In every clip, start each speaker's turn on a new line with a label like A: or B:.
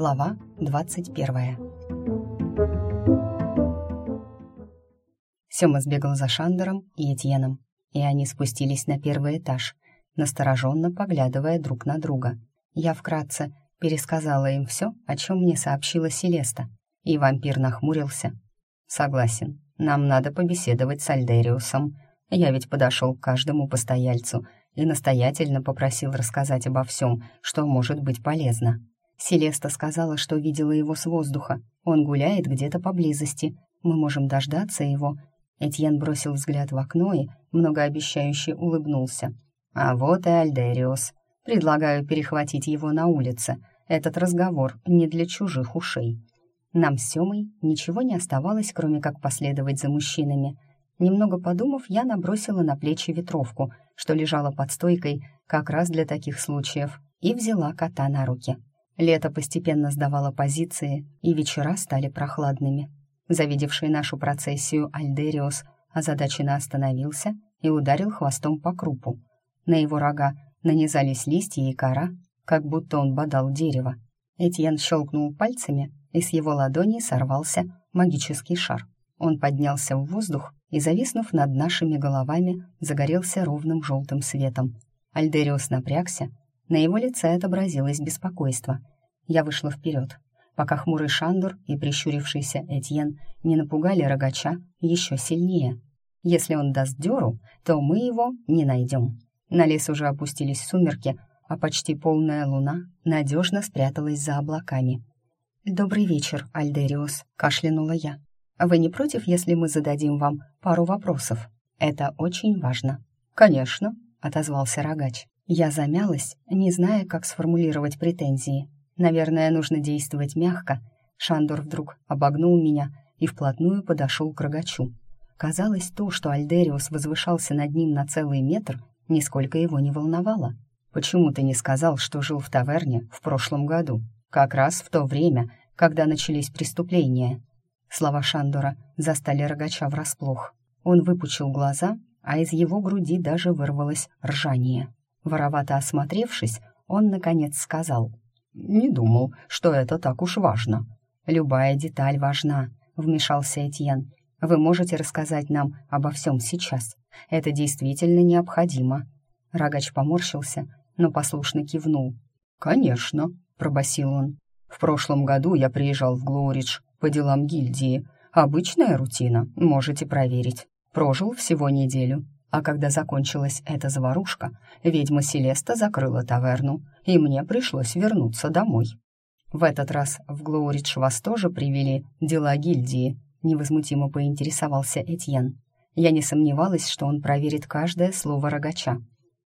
A: Глава 21 Сёма сбегал за Шандером и Этьеном, и они спустились на первый этаж, настороженно поглядывая друг на друга. Я вкратце пересказала им все, о чем мне сообщила Селеста, и вампир нахмурился. «Согласен, нам надо побеседовать с Альдериусом. Я ведь подошел к каждому постояльцу и настоятельно попросил рассказать обо всем, что может быть полезно. Селеста сказала, что видела его с воздуха. Он гуляет где-то поблизости. Мы можем дождаться его. Этьен бросил взгляд в окно и многообещающе улыбнулся. А вот и Альдериус. Предлагаю перехватить его на улице. Этот разговор не для чужих ушей. Нам с Семой ничего не оставалось, кроме как последовать за мужчинами. Немного подумав, я набросила на плечи ветровку, что лежала под стойкой как раз для таких случаев, и взяла кота на руки. Лето постепенно сдавало позиции, и вечера стали прохладными. Завидевший нашу процессию Альдериос озадаченно остановился и ударил хвостом по крупу. На его рога нанизались листья и кора, как будто он бодал дерево. Этьен щелкнул пальцами, и с его ладони сорвался магический шар. Он поднялся в воздух и, зависнув над нашими головами, загорелся ровным желтым светом. Альдериус напрягся, на его лице отобразилось беспокойство. Я вышла вперед, пока хмурый Шандур и прищурившийся Этьен не напугали рогача еще сильнее. Если он даст дёру, то мы его не найдем. На лес уже опустились сумерки, а почти полная луна надежно спряталась за облаками. «Добрый вечер, Альдериус», — кашлянула я. «Вы не против, если мы зададим вам пару вопросов? Это очень важно». «Конечно», — отозвался рогач. Я замялась, не зная, как сформулировать претензии. Наверное, нужно действовать мягко. Шандор вдруг обогнул меня и вплотную подошел к рогачу. Казалось, то, что Альдериус возвышался над ним на целый метр, нисколько его не волновало. «Почему ты не сказал, что жил в таверне в прошлом году? Как раз в то время, когда начались преступления». Слова Шандора застали рогача врасплох. Он выпучил глаза, а из его груди даже вырвалось ржание. Воровато осмотревшись, он, наконец, сказал. «Не думал, что это так уж важно». «Любая деталь важна», — вмешался Этьен. «Вы можете рассказать нам обо всем сейчас. Это действительно необходимо». Рогач поморщился, но послушно кивнул. «Конечно», — пробасил он. «В прошлом году я приезжал в Глоридж по делам гильдии. Обычная рутина, можете проверить. Прожил всего неделю, а когда закончилась эта заварушка, ведьма Селеста закрыла таверну, и мне пришлось вернуться домой. В этот раз в Глоуридж вас тоже привели дела гильдии, невозмутимо поинтересовался Этьен. Я не сомневалась, что он проверит каждое слово рогача.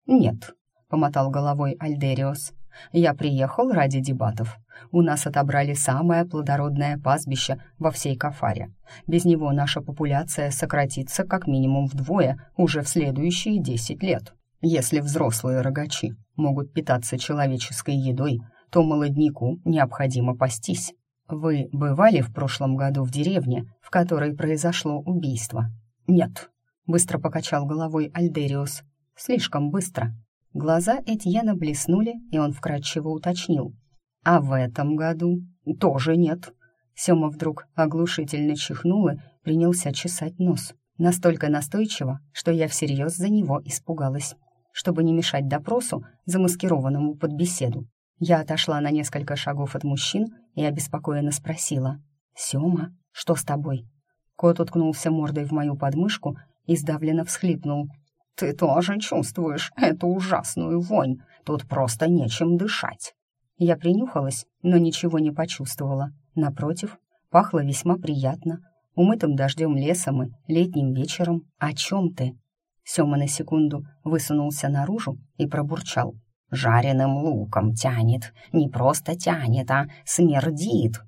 A: «Нет», — помотал головой Альдериос, я приехал ради дебатов. У нас отобрали самое плодородное пастбище во всей Кафаре. Без него наша популяция сократится как минимум вдвое уже в следующие десять лет. Если взрослые рогачи могут питаться человеческой едой, то молодняку необходимо пастись. Вы бывали в прошлом году в деревне, в которой произошло убийство? Нет, быстро покачал головой Альдериус. Слишком быстро. Глаза Этьена блеснули, и он вкратчиво уточнил. «А в этом году тоже нет». Сёма вдруг оглушительно чихнул и принялся чесать нос. Настолько настойчиво, что я всерьез за него испугалась. Чтобы не мешать допросу, замаскированному под беседу, я отошла на несколько шагов от мужчин и обеспокоенно спросила. «Сёма, что с тобой?» Кот уткнулся мордой в мою подмышку и сдавленно всхлипнул. «Ты тоже чувствуешь эту ужасную вонь? Тут просто нечем дышать». Я принюхалась, но ничего не почувствовала. Напротив, пахло весьма приятно. Умытым дождем лесом и летним вечером. «О чем ты?» Сёма на секунду высунулся наружу и пробурчал. «Жареным луком тянет. Не просто тянет, а смердит».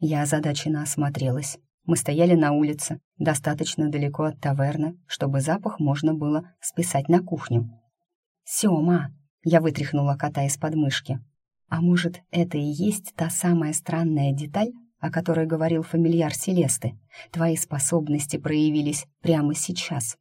A: Я озадаченно осмотрелась. Мы стояли на улице, достаточно далеко от таверны, чтобы запах можно было списать на кухню. «Сёма!» — я вытряхнула кота из подмышки. «А может, это и есть та самая странная деталь, о которой говорил фамильяр Селесты? Твои способности проявились прямо сейчас».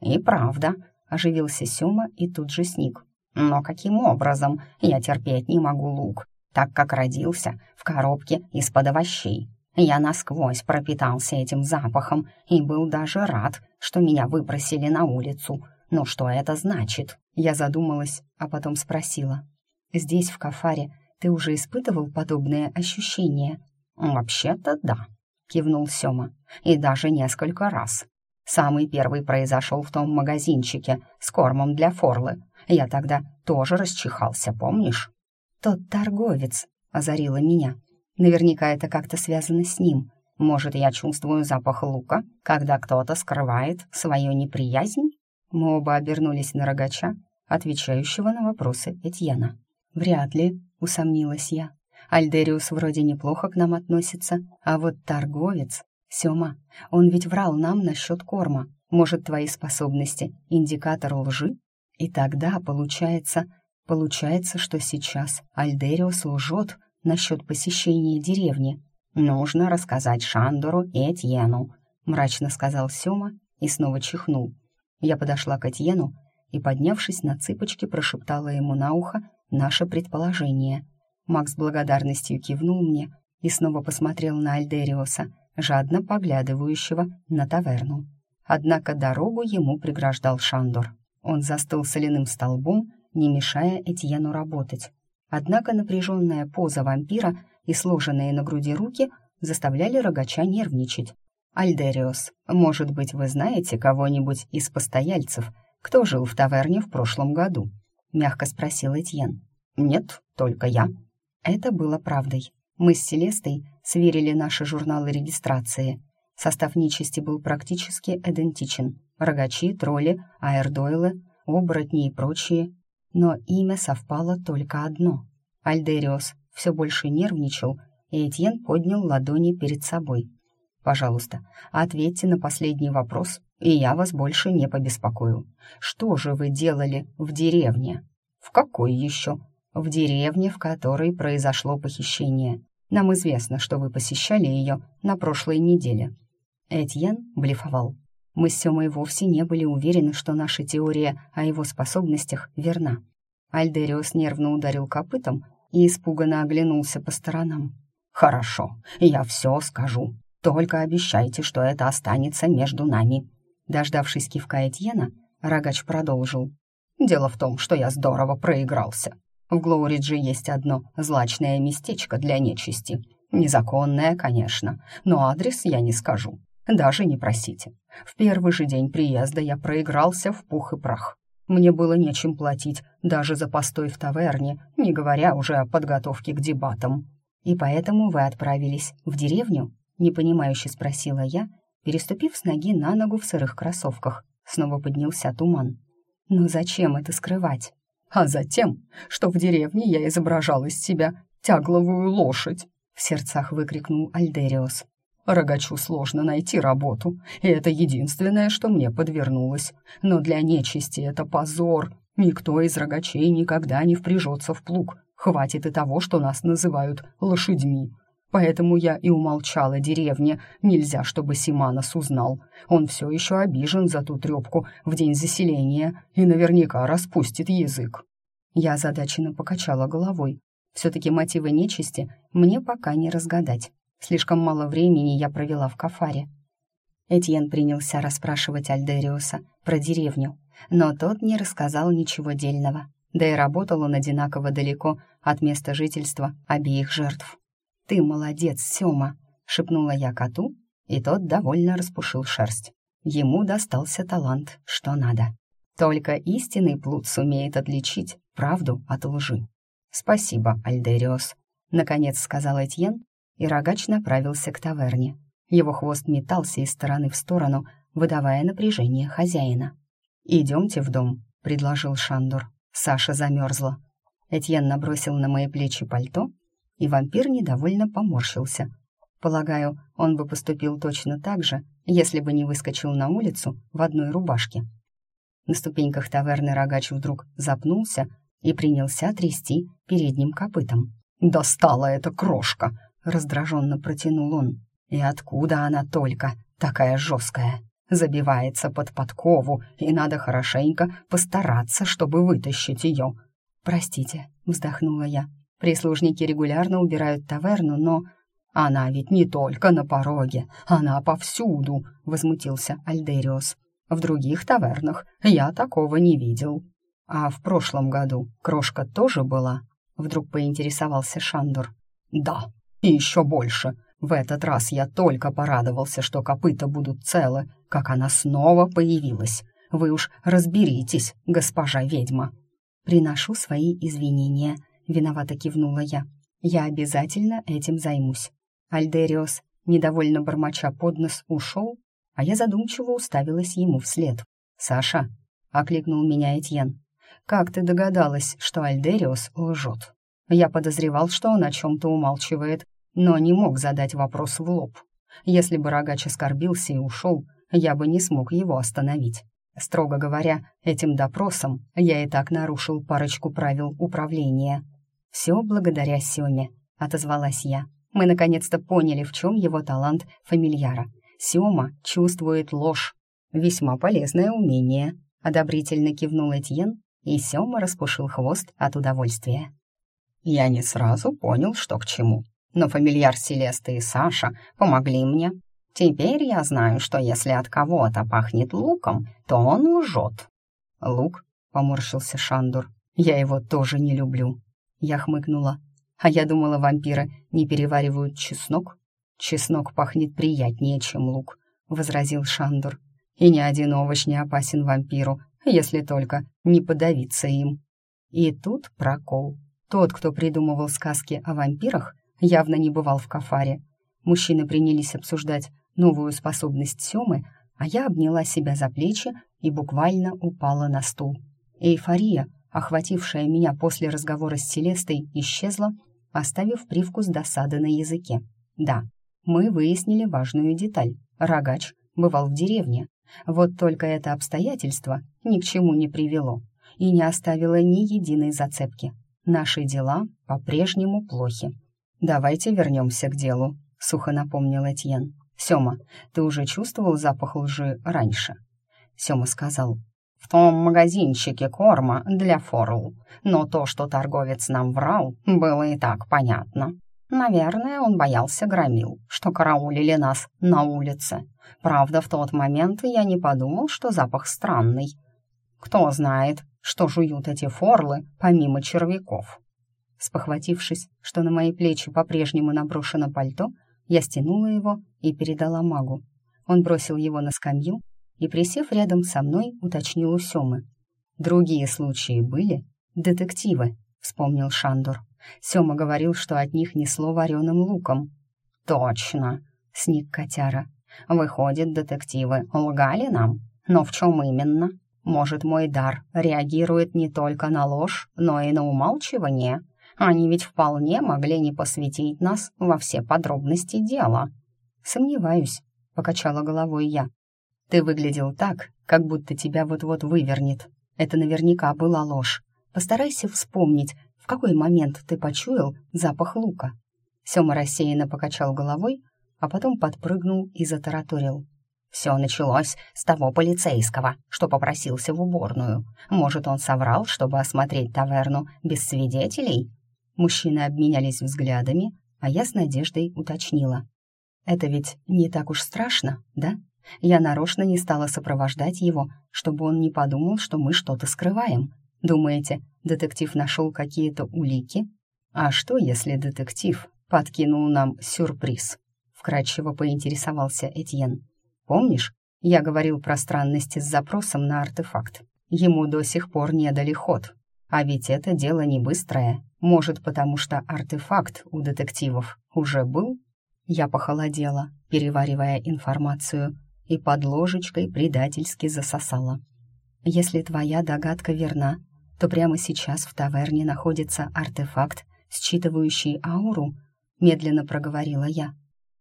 A: «И правда», — оживился Сёма и тут же сник. «Но каким образом? Я терпеть не могу лук.
B: так как родился в коробке из-под овощей. Я насквозь пропитался этим запахом и был даже рад, что меня выбросили на улицу. Но что это значит?
A: Я задумалась, а потом спросила. «Здесь, в Кафаре, ты уже испытывал подобные ощущения?»
B: «Вообще-то да», — кивнул Сёма. «И даже несколько раз. Самый первый произошел в том магазинчике с кормом для форлы. Я тогда тоже расчихался, помнишь?»
A: «Тот торговец», — озарила меня. «Наверняка это как-то связано с ним.
B: Может, я чувствую запах лука, когда кто-то скрывает свою неприязнь?»
A: Мы оба обернулись на рогача, отвечающего на вопросы Этьена. «Вряд ли», — усомнилась я. «Альдериус вроде неплохо к нам относится, а вот торговец...» «Сёма, он ведь врал нам насчет корма. Может, твои способности — индикатор лжи? И тогда получается... Получается, что сейчас Альдериус лжет насчет посещения деревни.
B: Нужно рассказать Шандору и Этьену», — мрачно сказал Сёма и снова чихнул.
A: Я подошла к Этьену и, поднявшись на цыпочки, прошептала ему на ухо наше предположение. Макс благодарностью кивнул мне и снова посмотрел на Альдериоса, жадно поглядывающего на таверну. Однако дорогу ему преграждал Шандор. Он застыл соляным столбом, не мешая Этьену работать. Однако напряженная поза вампира и сложенные на груди руки заставляли рогача нервничать. «Альдериос, может быть, вы знаете кого-нибудь из постояльцев, кто жил в таверне в прошлом году?» — мягко спросил Этьен.
B: «Нет, только я».
A: Это было правдой. Мы с Селестой сверили наши журналы регистрации. Состав нечисти был практически идентичен. Рогачи, тролли, аэрдойлы, оборотни и прочие. Но имя совпало только одно. Альдериос все больше нервничал, и Этьен поднял ладони перед собой. «Пожалуйста, ответьте на последний вопрос, и я вас больше не побеспокою. Что же вы делали в деревне?»
B: «В какой еще?»
A: «В деревне, в которой произошло похищение. Нам известно, что вы посещали ее на прошлой неделе». Этьен блефовал. Мы с Семой вовсе не были уверены, что наша теория о его способностях верна. Альдериус нервно ударил копытом и испуганно оглянулся по сторонам.
B: «Хорошо, я все скажу. Только обещайте, что это останется между нами».
A: Дождавшись кивка Этьена, Рогач продолжил.
B: «Дело в том, что я здорово проигрался. В Глоуридже есть одно злачное местечко для нечисти. Незаконное, конечно, но адрес я не скажу. Даже не просите. В первый же день приезда я проигрался в пух и прах. Мне было нечем платить даже за постой в таверне, не говоря уже о подготовке к дебатам.
A: «И поэтому вы отправились в деревню?» — непонимающе спросила я, переступив с ноги на ногу в сырых кроссовках. Снова поднялся туман. «Но зачем это скрывать?»
B: а затем, что в деревне я изображал из себя тягловую лошадь», — в сердцах выкрикнул Альдериос. «Рогачу сложно найти работу, и это единственное, что мне подвернулось. Но для нечисти это позор. Никто из рогачей никогда не впряжется в плуг. Хватит и того, что нас называют лошадьми. Поэтому я и умолчала деревне. Нельзя, чтобы Симанос узнал. Он все еще обижен за ту трепку в день заселения и наверняка распустит язык.
A: Я озадаченно покачала головой. Все-таки мотивы нечисти мне пока не разгадать. Слишком мало времени я провела в Кафаре. Этьен принялся расспрашивать Альдериуса про деревню, но тот не рассказал ничего дельного. Да и работал он одинаково далеко от места жительства обеих жертв. «Ты молодец, Сёма!» — шепнула я коту, и тот довольно распушил шерсть. Ему достался талант, что надо. Только истинный плут сумеет отличить правду от лжи. «Спасибо, Альдериос», — наконец сказал Этьен, и рогач направился к таверне. Его хвост метался из стороны в сторону, выдавая напряжение хозяина. «Идемте в дом», — предложил Шандор. Саша замерзла. Этьен набросил на мои плечи пальто и вампир недовольно поморщился. Полагаю, он бы поступил точно так же, если бы не выскочил на улицу в одной рубашке. На ступеньках таверны рогач вдруг запнулся и принялся трясти передним копытом.
B: «Достала эта крошка!» — раздраженно протянул он.
A: «И откуда она только, такая жесткая? Забивается под подкову, и надо хорошенько постараться, чтобы вытащить ее». «Простите», — вздохнула я. Прислужники регулярно убирают таверну, но...
B: «Она ведь не только на пороге, она повсюду», — возмутился Альдериос. «В других тавернах я такого не видел». «А в прошлом году крошка тоже была?» — вдруг поинтересовался Шандор. «Да, и еще больше. В этот раз я только порадовался, что копыта будут целы, как она снова появилась. Вы уж разберитесь, госпожа ведьма».
A: «Приношу свои извинения», — виновато кивнула я. «Я обязательно этим займусь». Альдериос, недовольно бормоча под нос, ушел, а я задумчиво уставилась ему вслед.
B: «Саша», — окликнул меня Этьен, — «как ты догадалась, что Альдериос лжет?» Я подозревал, что он о чем-то умалчивает, но не мог задать вопрос в лоб. Если бы рогач оскорбился и ушел, я бы не смог его остановить. Строго говоря, этим допросом я и так нарушил парочку правил управления.
A: «Все благодаря Семе», — отозвалась я. Мы наконец-то поняли, в чем его талант фамильяра. Сема чувствует ложь. Весьма полезное умение. Одобрительно кивнул Этьен, и Сема распушил хвост от удовольствия.
C: Я не сразу понял, что к чему, но фамильяр Селеста и Саша помогли мне. Теперь я знаю, что если от кого-то пахнет луком, то он лжет.
B: «Лук?» — поморщился Шандур. «Я его тоже не люблю». Я хмыкнула. А я думала, вампиры не переваривают чеснок. Чеснок пахнет приятнее, чем лук, возразил Шандур. И ни один овощ не опасен вампиру, если только не подавиться им. И тут прокол. Тот, кто придумывал сказки о вампирах, явно не бывал в кафаре. Мужчины принялись обсуждать новую способность Семы, а я обняла себя за плечи и буквально упала на стул. Эйфория, охватившая меня после разговора с Селестой, исчезла, оставив привкус досады на языке. Да, мы выяснили важную деталь. Рогач бывал в деревне. Вот только это обстоятельство ни к чему не привело и не оставило ни единой зацепки. Наши дела по-прежнему плохи. «Давайте вернемся к делу», — сухо напомнил Этьен. «Сема, ты уже чувствовал запах лжи раньше?» Сема сказал,
C: в том магазинчике корма для форл. Но то, что торговец нам врал, было и так понятно. Наверное, он боялся громил, что караулили нас на улице. Правда, в тот момент я не подумал, что запах странный. Кто знает, что жуют эти форлы помимо червяков.
A: Спохватившись, что на мои плечи по-прежнему наброшено пальто, я стянула его и передала магу. Он бросил его на скамью и, присев рядом со мной, уточнил у Семы. «Другие случаи были? Детективы», — вспомнил Шандор. Сема говорил, что от них несло вареным луком.
C: «Точно», — сник котяра. «Выходит, детективы лгали нам? Но в чем именно? Может, мой дар реагирует не только на ложь, но и на умалчивание? Они ведь вполне могли не посвятить нас во все подробности дела».
A: «Сомневаюсь», — покачала головой я. Ты выглядел так, как будто тебя вот-вот вывернет. Это наверняка была ложь. Постарайся вспомнить, в какой момент ты почуял запах лука. Сёма рассеянно покачал головой, а потом подпрыгнул и затараторил.
C: Все началось с того полицейского, что попросился в уборную. Может, он соврал, чтобы осмотреть таверну без свидетелей?
A: Мужчины обменялись взглядами, а я с надеждой уточнила. «Это ведь не так уж страшно, да?» Я нарочно не стала сопровождать его, чтобы он не подумал, что мы что-то скрываем. Думаете, детектив нашел какие-то улики? А что, если детектив подкинул нам сюрприз? Вкратчиво поинтересовался Этьен. Помнишь, я говорил про странности с запросом на артефакт. Ему до сих пор не дали ход. А ведь это дело не быстрое. Может, потому что артефакт у детективов уже был? Я похолодела, переваривая информацию, и под ложечкой предательски засосала. «Если твоя догадка верна, то прямо сейчас в таверне находится артефакт, считывающий ауру», — медленно проговорила я.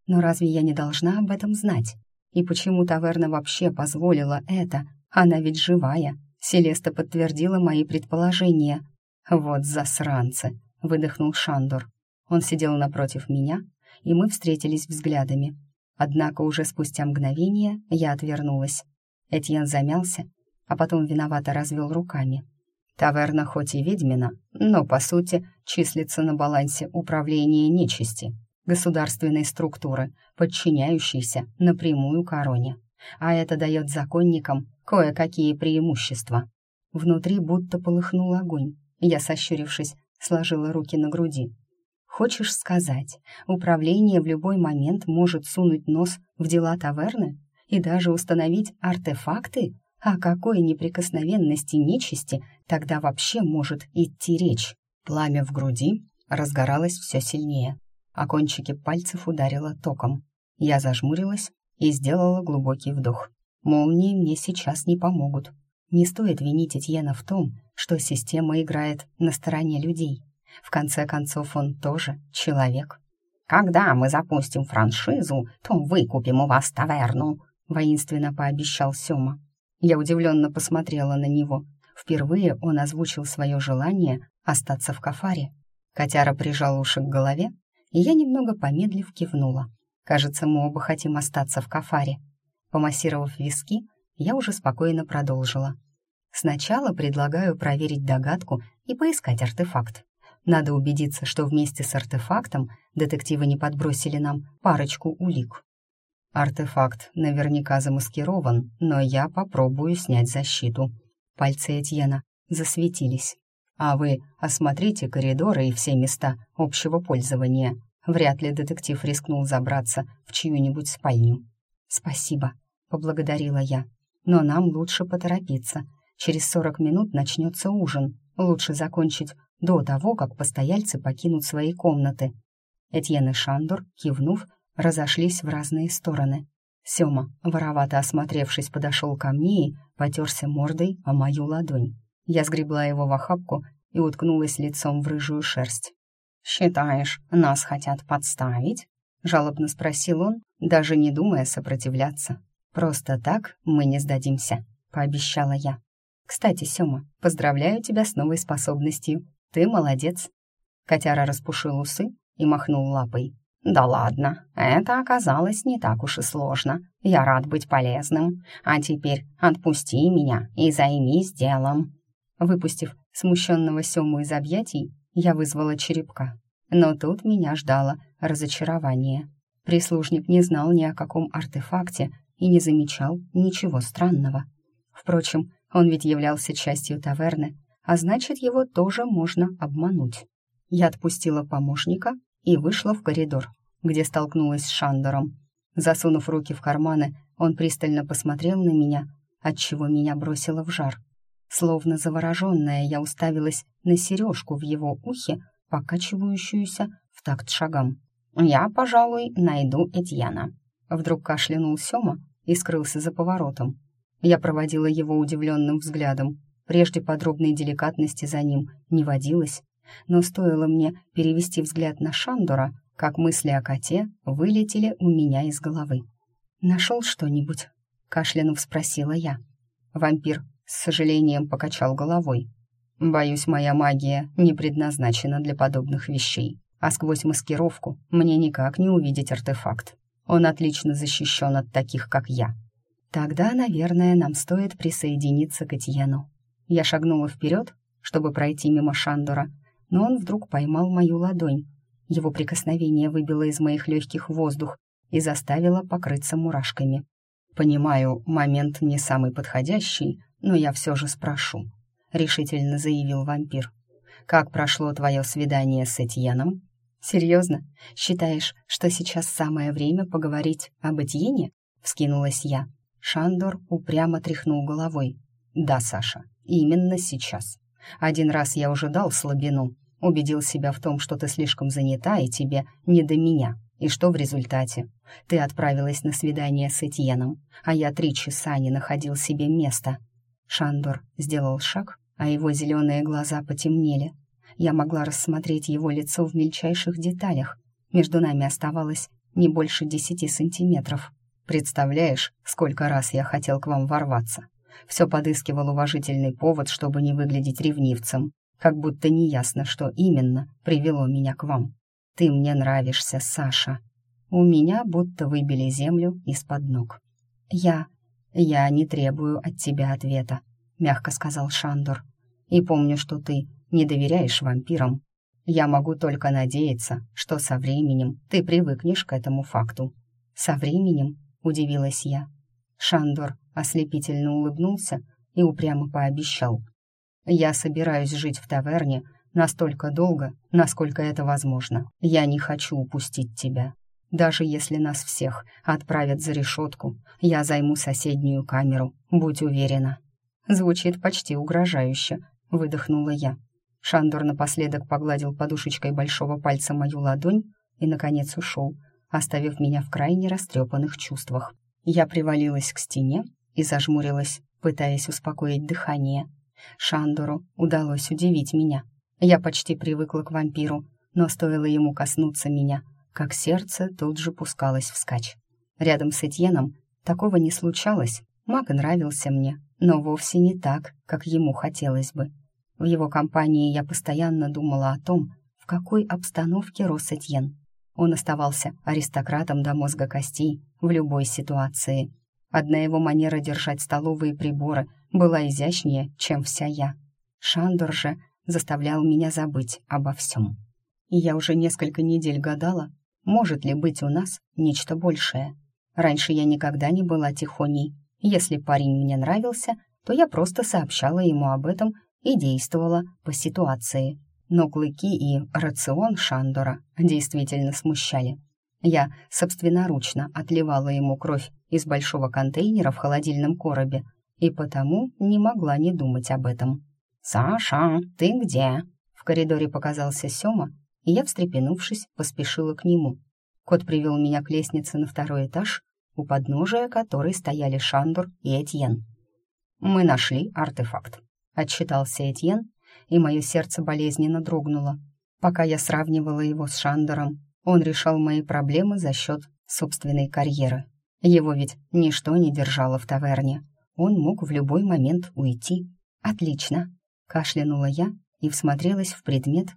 A: «Но разве я не должна об этом знать? И почему таверна вообще позволила это? Она ведь живая». Селеста подтвердила мои предположения. «Вот засранцы!» — выдохнул Шандор. Он сидел напротив меня, и мы встретились взглядами. Однако уже спустя мгновение я отвернулась. Этьен замялся, а потом виновато развел руками. Таверна хоть и ведьмина, но, по сути, числится на балансе управления нечисти, государственной структуры, подчиняющейся напрямую короне. А это дает законникам кое-какие преимущества. Внутри будто полыхнул огонь. Я, сощурившись, сложила руки на груди. «Хочешь сказать, управление в любой момент может сунуть нос в дела таверны и даже установить артефакты? О какой неприкосновенности нечисти тогда вообще может идти речь?» Пламя в груди разгоралось все сильнее, а кончики пальцев ударило током. Я зажмурилась и сделала глубокий вдох. Молнии мне сейчас не помогут. Не стоит винить Этьена в том, что система играет на стороне людей. В конце концов, он тоже человек.
C: «Когда мы запустим франшизу, то выкупим у вас таверну», — воинственно пообещал Сёма.
A: Я удивленно посмотрела на него. Впервые он озвучил свое желание остаться в кафаре. Котяра прижал уши к голове, и я, немного помедлив, кивнула. Кажется, мы оба хотим остаться в кафаре. Помассировав виски, я уже спокойно продолжила. Сначала предлагаю проверить догадку и поискать артефакт. Надо убедиться, что вместе с артефактом детективы не подбросили нам парочку улик. Артефакт наверняка замаскирован, но я попробую снять защиту. Пальцы Этьена засветились. А вы осмотрите коридоры и все места общего пользования. Вряд ли детектив рискнул забраться в чью-нибудь спальню. «Спасибо», — поблагодарила я. «Но нам лучше поторопиться. Через сорок минут начнется ужин. Лучше закончить до того, как постояльцы покинут свои комнаты». Этьен и Шандор, кивнув, разошлись в разные стороны. Сёма, воровато осмотревшись, подошел ко мне и потерся мордой о мою ладонь. Я сгребла его в охапку и уткнулась лицом в рыжую шерсть.
C: «Считаешь, нас хотят подставить?» — жалобно спросил он, даже не думая сопротивляться.
A: «Просто так мы не сдадимся», — пообещала я. «Кстати, Сёма, поздравляю тебя с новой способностью. Ты молодец». Котяра распушил усы и махнул лапой.
C: «Да ладно, это оказалось не так уж и сложно. Я рад быть полезным. А теперь отпусти меня и займись делом».
A: Выпустив смущенного Сему из объятий, я вызвала черепка. Но тут меня ждало разочарование. Прислужник не знал ни о каком артефакте и не замечал ничего странного. Впрочем, он ведь являлся частью таверны, а значит, его тоже можно обмануть. Я отпустила помощника и вышла в коридор, где столкнулась с Шандором. Засунув руки в карманы, он пристально посмотрел на меня, отчего меня бросило в жар. Словно завороженная, я уставилась на сережку в его ухе, покачивающуюся в такт шагам.
C: «Я, пожалуй, найду Этьена».
A: Вдруг кашлянул Сёма и скрылся за поворотом. Я проводила его удивленным взглядом. Прежде подробной деликатности за ним не водилось, но стоило мне перевести взгляд на Шандора, как мысли о коте вылетели у меня из головы. «Нашел что-нибудь?» — кашлянув спросила я. Вампир с сожалением покачал головой. «Боюсь, моя магия не предназначена для подобных вещей, а сквозь маскировку мне никак не увидеть артефакт. Он отлично защищен от таких, как я. Тогда, наверное, нам стоит присоединиться к Этьену». Я шагнула вперед, чтобы пройти мимо Шандора, но он вдруг поймал мою ладонь. Его прикосновение выбило из моих легких воздух и заставило покрыться мурашками. «Понимаю, момент не самый подходящий, но я все же спрошу», — решительно заявил вампир. «Как прошло твое свидание с Этьеном?» «Серьезно? Считаешь, что сейчас самое время поговорить об Этьене?» — вскинулась я. Шандор упрямо тряхнул головой. «Да, Саша, именно сейчас. Один раз я уже дал слабину, убедил себя в том, что ты слишком занята и тебе не до меня. И что в результате? Ты отправилась на свидание с Этьеном, а я три часа не находил себе места. Шандор сделал шаг, а его зеленые глаза потемнели. Я могла рассмотреть его лицо в мельчайших деталях. Между нами оставалось не больше десяти сантиметров. Представляешь, сколько раз я хотел к вам ворваться. Все подыскивал уважительный повод, чтобы не выглядеть ревнивцем, как будто неясно, что именно привело меня к вам. Ты мне нравишься, Саша. У меня будто выбили землю из-под ног. Я... я не требую от тебя ответа, мягко сказал Шандор. И помню, что ты не доверяешь вампирам. Я могу только надеяться, что со временем ты привыкнешь к этому факту». «Со временем?» — удивилась я. Шандор ослепительно улыбнулся и упрямо пообещал. «Я собираюсь жить в таверне настолько долго, насколько это возможно. Я не хочу упустить тебя. Даже если нас всех отправят за решетку, я займу соседнюю камеру, будь уверена». Звучит почти угрожающе, выдохнула я. Шандор напоследок погладил подушечкой большого пальца мою ладонь и, наконец, ушел, оставив меня в крайне растрепанных чувствах. Я привалилась к стене и зажмурилась, пытаясь успокоить дыхание. Шандору удалось удивить меня. Я почти привыкла к вампиру, но стоило ему коснуться меня, как сердце тут же пускалось вскачь. Рядом с Этьеном такого не случалось. Маг нравился мне, но вовсе не так, как ему хотелось бы. В его компании я постоянно думала о том, в какой обстановке рос Этьен. Он оставался аристократом до мозга костей в любой ситуации. Одна его манера держать столовые приборы была изящнее, чем вся я. Шандор же заставлял меня забыть обо всем. И я уже несколько недель гадала, может ли быть у нас нечто большее. Раньше я никогда не была тихоней. Если парень мне нравился, то я просто сообщала ему об этом и действовала по ситуации. Но клыки и рацион Шандора действительно смущали. Я собственноручно отливала ему кровь из большого контейнера в холодильном коробе и потому не могла не думать об этом. «Саша, ты где?» В коридоре показался Сёма, и я, встрепенувшись, поспешила к нему. Кот привел меня к лестнице на второй этаж, у подножия которой стояли Шандор и Этьен. «Мы нашли артефакт», — отчитался Этьен, и мое сердце болезненно дрогнуло. Пока я сравнивала его с Шандором, он решал мои проблемы за счет собственной карьеры. Его ведь ничто не держало в таверне. Он мог в любой момент уйти. «Отлично!» — кашлянула я и всмотрелась в предмет,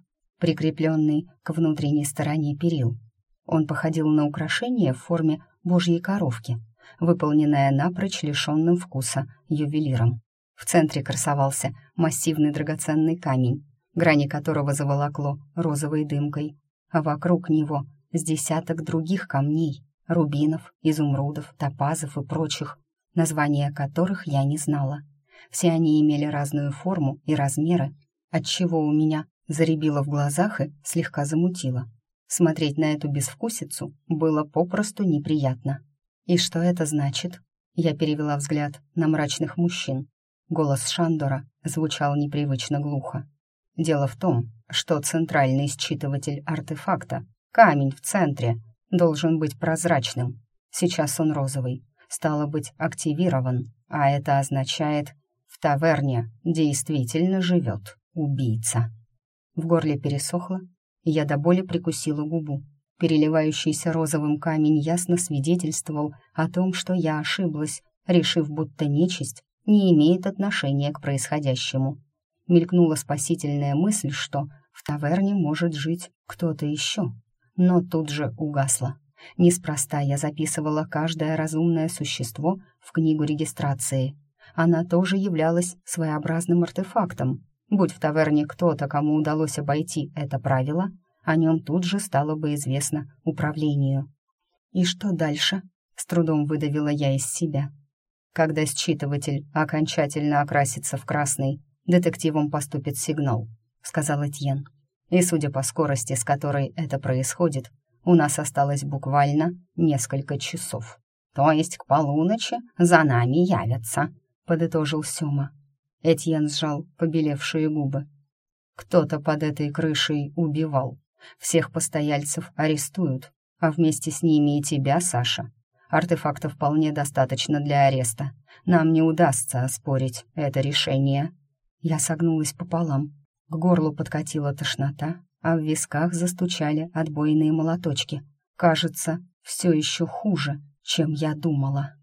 A: прикрепленный к внутренней стороне перил. Он походил на украшение в форме божьей коровки, выполненное напрочь лишенным вкуса ювелиром. В центре красовался массивный драгоценный камень, грани которого заволокло розовой дымкой, а вокруг него с десяток других камней, рубинов, изумрудов, топазов и прочих, названия которых я не знала. Все они имели разную форму и размеры, отчего у меня заребило в глазах и слегка замутило. Смотреть на эту безвкусицу было попросту неприятно. «И что это значит?» Я перевела взгляд на мрачных мужчин. Голос Шандора звучал непривычно глухо. Дело в том, что центральный считыватель артефакта, камень в центре, должен быть прозрачным. Сейчас он розовый, стало быть, активирован, а это означает, в таверне действительно живет убийца. В горле пересохло, и я до боли прикусила губу. Переливающийся розовым камень ясно свидетельствовал о том, что я ошиблась, решив, будто нечисть не имеет отношения к происходящему мелькнула спасительная мысль, что в таверне может жить кто-то еще. Но тут же угасла. Неспроста я записывала каждое разумное существо в книгу регистрации. Она тоже являлась своеобразным артефактом. Будь в таверне кто-то, кому удалось обойти это правило, о нем тут же стало бы известно управлению. «И что дальше?» — с трудом выдавила я из себя. Когда считыватель окончательно окрасится в красный, детективам поступит сигнал», — сказал Этьен. «И судя по скорости, с которой это происходит, у нас осталось буквально несколько часов. То есть к полуночи за нами явятся», — подытожил Сёма. Этьен сжал побелевшие губы. «Кто-то под этой крышей убивал. Всех постояльцев арестуют, а вместе с ними и тебя, Саша. Артефакта вполне достаточно для ареста. Нам не удастся оспорить это решение». Я согнулась пополам. К горлу подкатила тошнота, а в висках застучали отбойные молоточки. Кажется, все еще хуже, чем я думала.